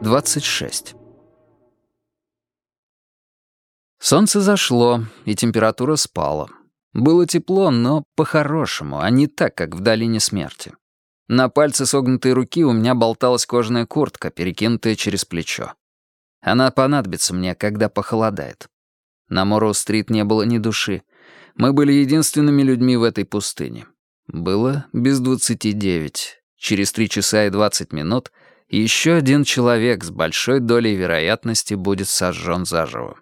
26. Солнце зашло, и температура спала. Было тепло, но по-хорошему, а не так, как в долине смерти. На пальце согнутой руки у меня болталась кожаная куртка, перекинутая через плечо. Она понадобится мне, когда похолодает. На Морроу-стрит не было ни души. Мы были единственными людьми в этой пустыне. Было без двадцати девять. Через три часа и двадцать минут еще один человек с большой долей вероятности будет сожжен заживо.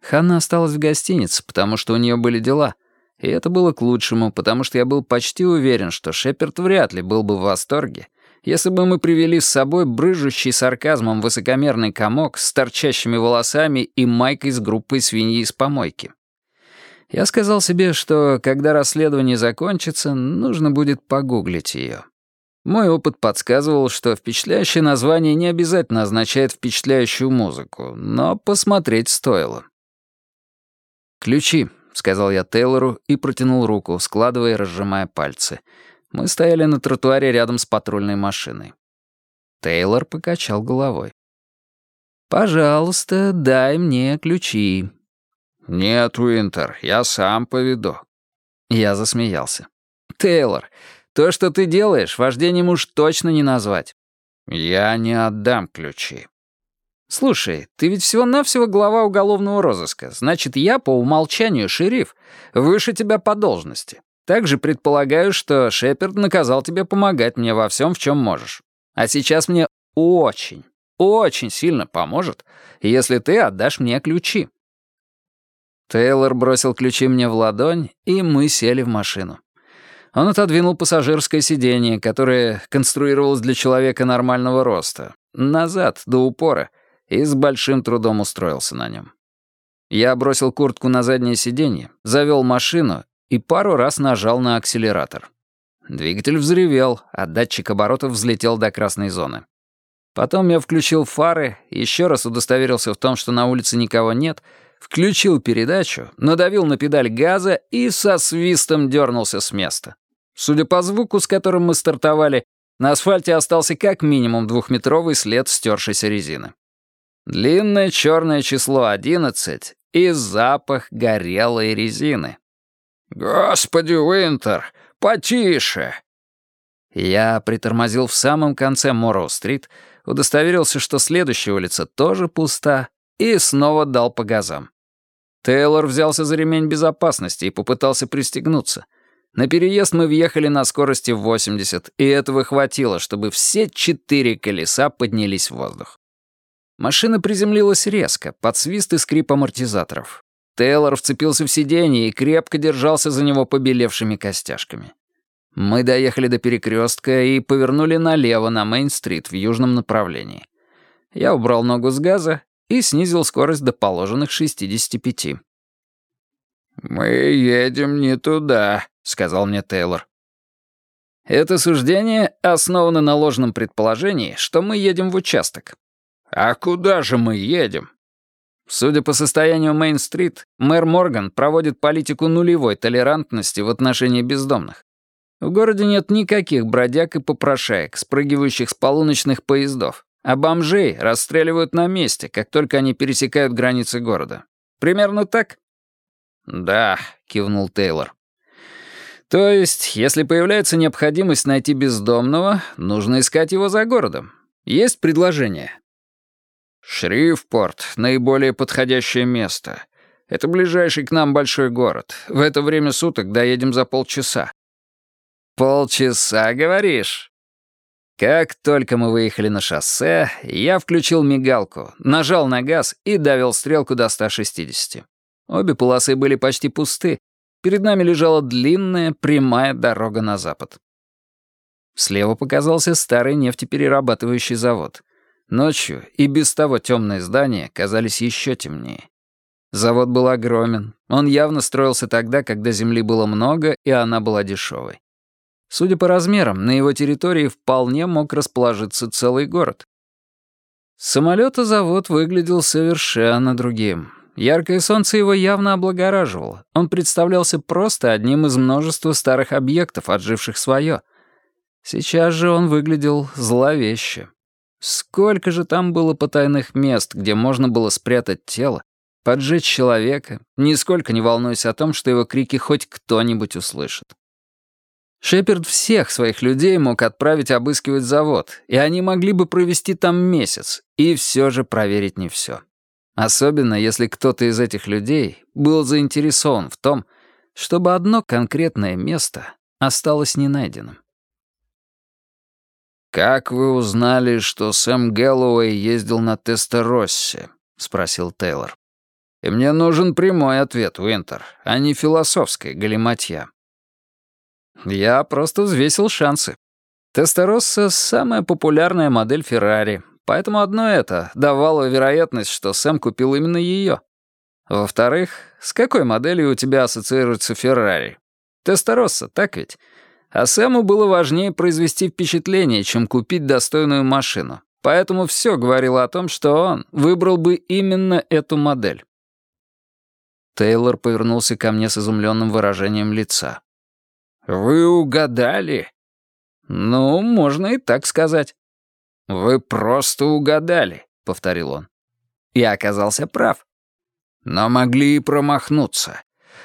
Ханна осталась в гостинице, потому что у нее были дела. И это было к лучшему, потому что я был почти уверен, что Шеперд вряд ли был бы в восторге, если бы мы привели с собой брыжущий сарказмом высокомерный комок с торчащими волосами и майкой с группой свиньи из помойки. Я сказал себе, что, когда расследование закончится, нужно будет погуглить ее. Мой опыт подсказывал, что впечатляющее название не обязательно означает впечатляющую музыку, но посмотреть стоило. «Ключи», — сказал я Тейлору и протянул руку, складывая и разжимая пальцы. Мы стояли на тротуаре рядом с патрульной машиной. Тейлор покачал головой. «Пожалуйста, дай мне ключи», «Нет, Уинтер, я сам поведу». Я засмеялся. «Тейлор, то, что ты делаешь, вождением уж точно не назвать». «Я не отдам ключи». «Слушай, ты ведь всего-навсего глава уголовного розыска. Значит, я по умолчанию шериф, выше тебя по должности. Также предполагаю, что Шеперд наказал тебе помогать мне во всем, в чем можешь. А сейчас мне очень, очень сильно поможет, если ты отдашь мне ключи». Тейлор бросил ключи мне в ладонь, и мы сели в машину. Он отодвинул пассажирское сиденье, которое конструировалось для человека нормального роста, назад, до упора, и с большим трудом устроился на нем. Я бросил куртку на заднее сиденье, завел машину и пару раз нажал на акселератор. Двигатель взревел, а датчик оборотов взлетел до красной зоны. Потом я включил фары, еще раз удостоверился в том, что на улице никого нет — включил передачу, надавил на педаль газа и со свистом дернулся с места. Судя по звуку, с которым мы стартовали, на асфальте остался как минимум двухметровый след стершейся резины. Длинное черное число 11 и запах горелой резины. «Господи, Уинтер, потише!» Я притормозил в самом конце Морроу-стрит, удостоверился, что следующая улица тоже пуста, и снова дал по газам. Тейлор взялся за ремень безопасности и попытался пристегнуться. На переезд мы въехали на скорости в 80, и этого хватило, чтобы все четыре колеса поднялись в воздух. Машина приземлилась резко, под свист и скрип амортизаторов. Тейлор вцепился в сиденье и крепко держался за него побелевшими костяшками. Мы доехали до перекрестка и повернули налево на Мейн-стрит в южном направлении. Я убрал ногу с газа и снизил скорость до положенных 65. «Мы едем не туда», — сказал мне Тейлор. Это суждение основано на ложном предположении, что мы едем в участок. А куда же мы едем? Судя по состоянию Мейн-стрит, мэр Морган проводит политику нулевой толерантности в отношении бездомных. В городе нет никаких бродяг и попрошаек, спрыгивающих с полуночных поездов. А бомжей расстреливают на месте, как только они пересекают границы города. Примерно так? Да, кивнул Тейлор. То есть, если появляется необходимость найти бездомного, нужно искать его за городом. Есть предложение? Шрифпорт — наиболее подходящее место. Это ближайший к нам большой город. В это время суток доедем за полчаса. Полчаса, говоришь? Как только мы выехали на шоссе, я включил мигалку, нажал на газ и давил стрелку до 160. Обе полосы были почти пусты. Перед нами лежала длинная, прямая дорога на запад. Слева показался старый нефтеперерабатывающий завод. Ночью и без того темные здания казались еще темнее. Завод был огромен. Он явно строился тогда, когда земли было много, и она была дешевой. Судя по размерам, на его территории вполне мог расположиться целый город. Самолетозавод выглядел совершенно другим. Яркое солнце его явно облагораживало. Он представлялся просто одним из множества старых объектов, отживших свое. Сейчас же он выглядел зловеще. Сколько же там было потайных мест, где можно было спрятать тело, поджечь человека, нисколько не волнуясь о том, что его крики хоть кто-нибудь услышит. Шеперд всех своих людей мог отправить обыскивать завод, и они могли бы провести там месяц, и все же проверить не все. Особенно, если кто-то из этих людей был заинтересован в том, чтобы одно конкретное место осталось ненайденным. «Как вы узнали, что Сэм Гэллоуэй ездил на Тестероссе?» — спросил Тейлор. «И мне нужен прямой ответ, Уинтер, а не философская галиматья». Я просто взвесил шансы. Тестеросса — самая популярная модель Феррари, поэтому одно это давало вероятность, что Сэм купил именно ее. Во-вторых, с какой моделью у тебя ассоциируется Феррари? Тестеросса, так ведь? А Сэму было важнее произвести впечатление, чем купить достойную машину. Поэтому все говорило о том, что он выбрал бы именно эту модель. Тейлор повернулся ко мне с изумленным выражением лица. «Вы угадали?» «Ну, можно и так сказать». «Вы просто угадали», — повторил он. Я оказался прав. Но могли и промахнуться.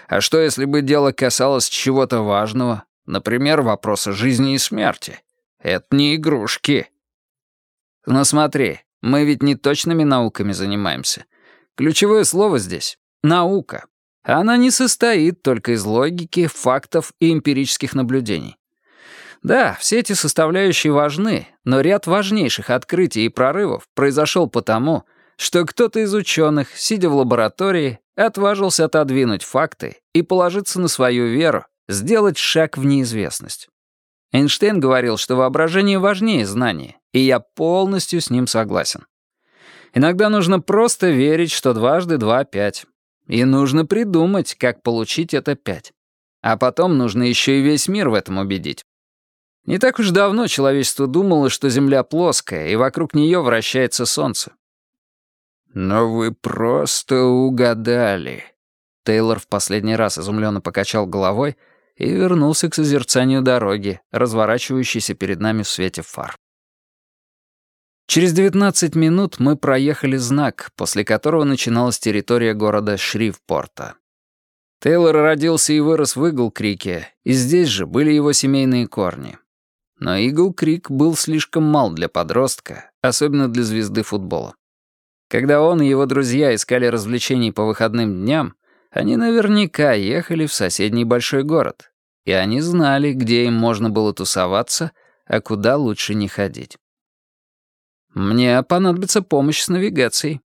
А что, если бы дело касалось чего-то важного? Например, вопроса жизни и смерти. Это не игрушки. Но смотри, мы ведь не точными науками занимаемся. Ключевое слово здесь — наука. Она не состоит только из логики, фактов и эмпирических наблюдений. Да, все эти составляющие важны, но ряд важнейших открытий и прорывов произошел потому, что кто-то из ученых, сидя в лаборатории, отважился отодвинуть факты и положиться на свою веру, сделать шаг в неизвестность. Эйнштейн говорил, что воображение важнее знания, и я полностью с ним согласен. Иногда нужно просто верить, что дважды два — пять. И нужно придумать, как получить это пять. А потом нужно еще и весь мир в этом убедить. Не так уж давно человечество думало, что Земля плоская, и вокруг нее вращается Солнце. «Но вы просто угадали». Тейлор в последний раз изумленно покачал головой и вернулся к созерцанию дороги, разворачивающейся перед нами в свете фар. Через 19 минут мы проехали знак, после которого начиналась территория города Шривпорта. Тейлор родился и вырос в Игл-Крике, и здесь же были его семейные корни. Но Игл-Крик был слишком мал для подростка, особенно для звезды футбола. Когда он и его друзья искали развлечений по выходным дням, они наверняка ехали в соседний большой город. И они знали, где им можно было тусоваться, а куда лучше не ходить. «Мне понадобится помощь с навигацией»,